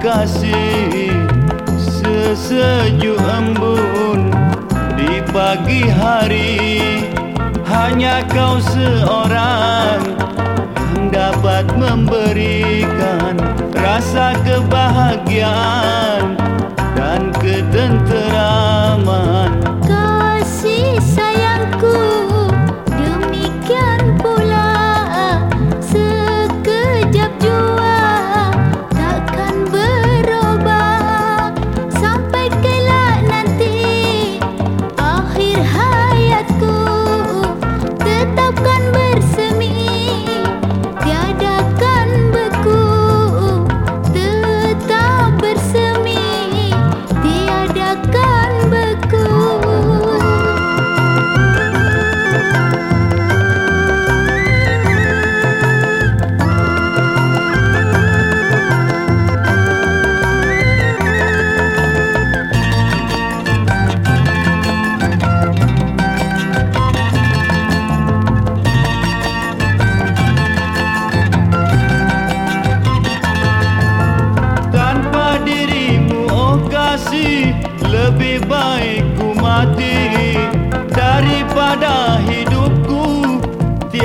kasih Sesejuk embun. Di pagi hari Hanya kau seorang Yang dapat memberikan Rasa kebahagiaan.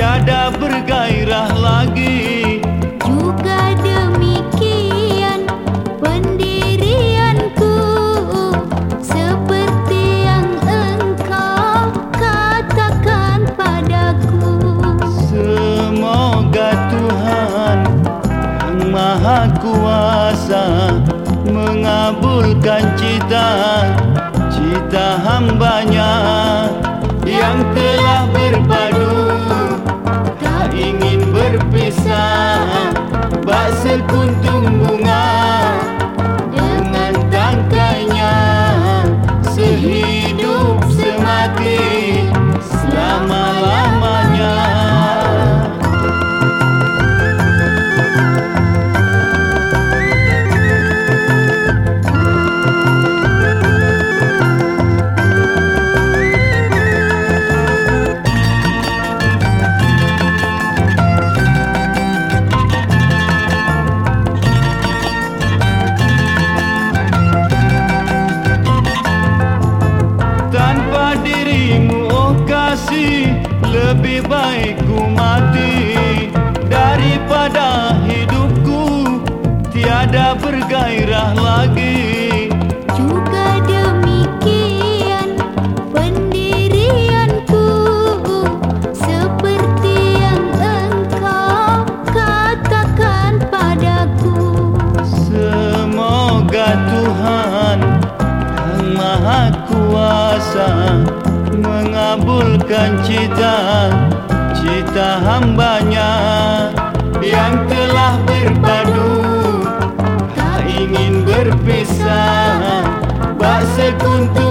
Tiada bergairah lagi. Juga demikian pendirianku Seperti yang engkau katakan padaku. Semoga Tuhan Yang Maha Kuasa Mengabulkan cita Cita hambanya Yang telah berpadu baik ku mati. Daripada hidupku Tiada bergairah lagi. Juga demikian pendirianku Seperti yang engkau katakan padaku. Semoga Tuhan Yang Maha Kuasa Mengabulkan cita Cita hambanya Yang telah berpadu. Tak ingin berpisah Bak sekuntum